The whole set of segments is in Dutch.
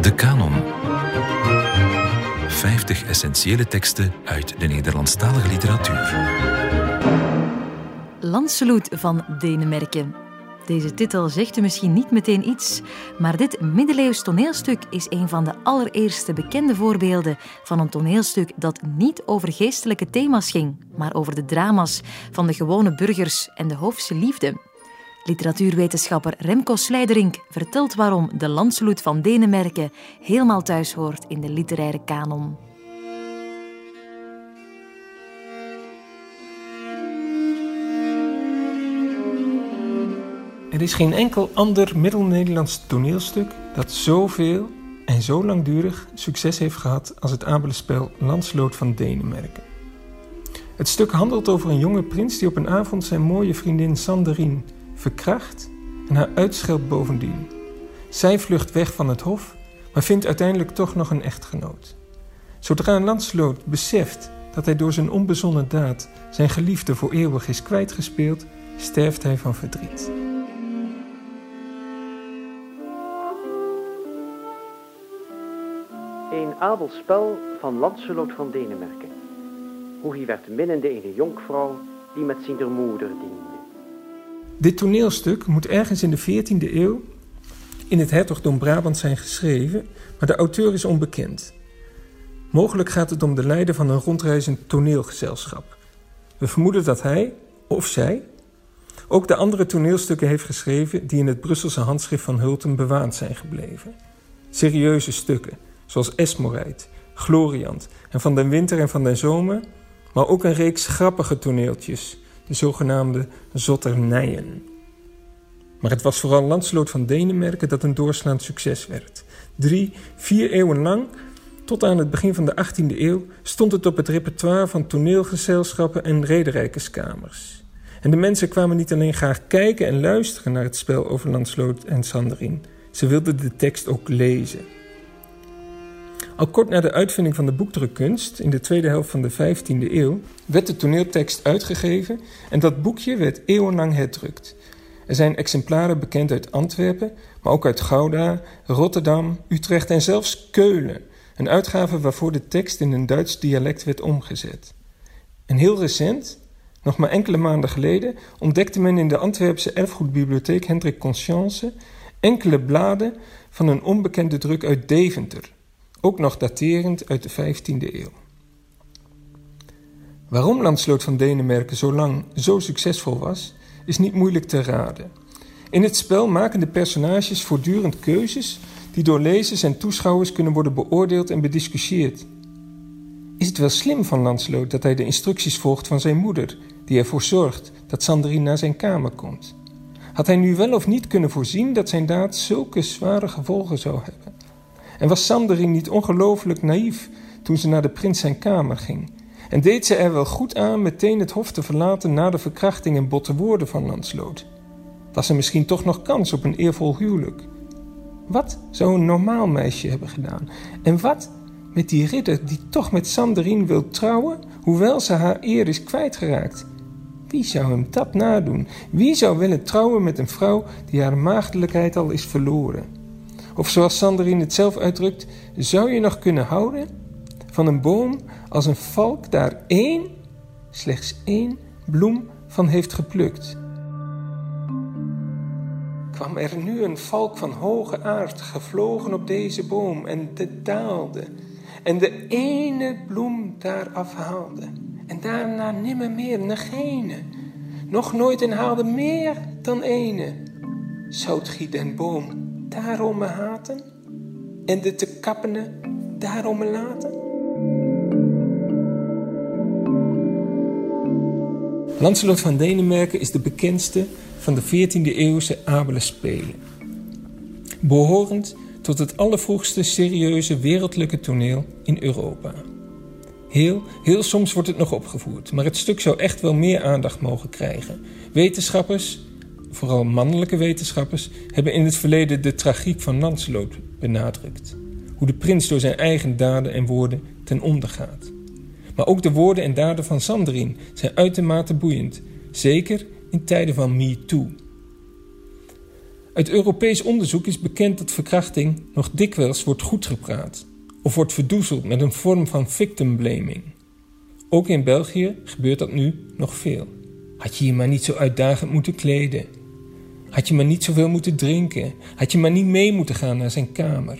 De Canon. 50 essentiële teksten uit de Nederlandstalige literatuur. Landsloot van Denemarken. Deze titel zegt u misschien niet meteen iets, maar dit middeleeuws toneelstuk is een van de allereerste bekende voorbeelden van een toneelstuk dat niet over geestelijke thema's ging, maar over de drama's van de gewone burgers en de hoofdse liefde. Literatuurwetenschapper Remco Sleiderink vertelt waarom de Landsloot van Denemarken helemaal thuis hoort in de literaire kanon. Er is geen enkel ander Middel-Nederlands toneelstuk dat zoveel en zo langdurig succes heeft gehad als het Abelenspel Landsloot van Denemarken. Het stuk handelt over een jonge prins die op een avond zijn mooie vriendin Sanderien verkracht en haar uitscheldt bovendien. Zij vlucht weg van het hof, maar vindt uiteindelijk toch nog een echtgenoot. Zodra Landsloot beseft dat hij door zijn onbezonnen daad zijn geliefde voor eeuwig is kwijtgespeeld, sterft hij van verdriet. Een abel spel van Lancelot van Denemarken. Hoe hij werd minnende een jonkvrouw die met zijn moeder diende. Dit toneelstuk moet ergens in de 14e eeuw in het hertogdom Brabant zijn geschreven, maar de auteur is onbekend. Mogelijk gaat het om de leider van een rondreizend toneelgezelschap. We vermoeden dat hij, of zij, ook de andere toneelstukken heeft geschreven die in het Brusselse handschrift van Hulten bewaard zijn gebleven. Serieuze stukken, zoals Esmoreit, Gloriant en Van den Winter en Van den Zomer, maar ook een reeks grappige toneeltjes, de zogenaamde zotternijen. Maar het was vooral Landsloot van Denemarken dat een doorslaand succes werd. Drie, vier eeuwen lang, tot aan het begin van de 18e eeuw, stond het op het repertoire van toneelgezelschappen en rederijkerskamers. En de mensen kwamen niet alleen graag kijken en luisteren naar het spel over Landsloot en Sanderin, ze wilden de tekst ook lezen. Al kort na de uitvinding van de boekdrukkunst in de tweede helft van de 15e eeuw werd de toneeltekst uitgegeven en dat boekje werd eeuwenlang herdrukt. Er zijn exemplaren bekend uit Antwerpen, maar ook uit Gouda, Rotterdam, Utrecht en zelfs Keulen. Een uitgave waarvoor de tekst in een Duits dialect werd omgezet. En heel recent, nog maar enkele maanden geleden, ontdekte men in de Antwerpse erfgoedbibliotheek Hendrik Conscience enkele bladen van een onbekende druk uit Deventer ook nog daterend uit de 15e eeuw. Waarom Landsloot van Denemarken zo lang zo succesvol was, is niet moeilijk te raden. In het spel maken de personages voortdurend keuzes die door lezers en toeschouwers kunnen worden beoordeeld en bediscussieerd. Is het wel slim van Landsloot dat hij de instructies volgt van zijn moeder, die ervoor zorgt dat Sandrine naar zijn kamer komt? Had hij nu wel of niet kunnen voorzien dat zijn daad zulke zware gevolgen zou hebben? En was Sanderin niet ongelooflijk naïef toen ze naar de prins zijn kamer ging? En deed ze er wel goed aan meteen het hof te verlaten na de verkrachting en botte woorden van Landsloot? Was er misschien toch nog kans op een eervol huwelijk? Wat zou een normaal meisje hebben gedaan? En wat met die ridder die toch met Sanderin wil trouwen, hoewel ze haar eer is kwijtgeraakt? Wie zou hem dat nadoen? Wie zou willen trouwen met een vrouw die haar maagdelijkheid al is verloren? Of zoals Sanderin het zelf uitdrukt, zou je nog kunnen houden van een boom als een valk daar één, slechts één bloem van heeft geplukt. Kwam er nu een valk van hoge aard gevlogen op deze boom en de daalde en de ene bloem daar afhaalde en daarna nimmer meer negene, nog nooit en haalde meer dan ene, zoudt gij den boom daarom me haten en de te kappene daarom me laten? Lancelot van Denemarken is de bekendste van de 14e eeuwse Abele Spelen. Behorend tot het allervroegste serieuze wereldlijke toneel in Europa. Heel, heel soms wordt het nog opgevoerd, maar het stuk zou echt wel meer aandacht mogen krijgen. Wetenschappers, vooral mannelijke wetenschappers, hebben in het verleden de tragiek van Lancelot benadrukt. Hoe de prins door zijn eigen daden en woorden ten onder gaat. Maar ook de woorden en daden van Sandrine zijn uitermate boeiend, zeker in tijden van MeToo. Uit Europees onderzoek is bekend dat verkrachting nog dikwijls wordt goedgepraat of wordt verdoezeld met een vorm van victim blaming. Ook in België gebeurt dat nu nog veel. Had je je maar niet zo uitdagend moeten kleden. Had je maar niet zoveel moeten drinken. Had je maar niet mee moeten gaan naar zijn kamer.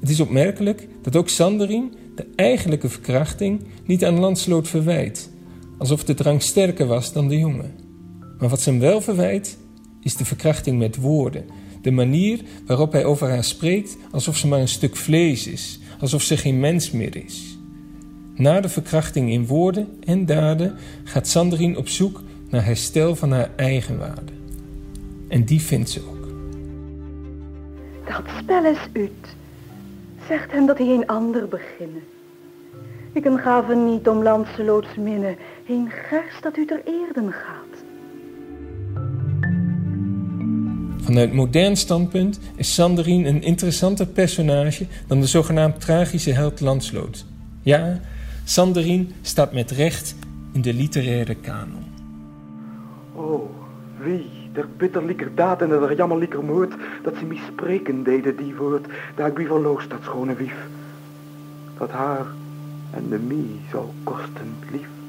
Het is opmerkelijk dat ook Sanderin de eigenlijke verkrachting niet aan Landsloot verwijt, alsof de drang sterker was dan de jongen. Maar wat ze hem wel verwijt, is de verkrachting met woorden, de manier waarop hij over haar spreekt alsof ze maar een stuk vlees is, alsof ze geen mens meer is. Na de verkrachting in woorden en daden gaat Sandrine op zoek naar herstel van haar eigenwaarde. En die vindt ze ook. Dat spel is uit. Zegt hem dat hij een ander beginnen. Ik een gave niet om Lanceloots minne, een gerst dat u ter eerden gaat. Vanuit modern standpunt is Sanderien een interessanter personage dan de zogenaamd tragische held Landsloot. Ja, Sanderien staat met recht in de literaire kanon. Oh, wie, der bitterlijker daad en der jammerlijker moord, dat ze mij spreken deden die woord, daar ik wie verloos dat schone wief. Dat haar en de mij zal kosten lief.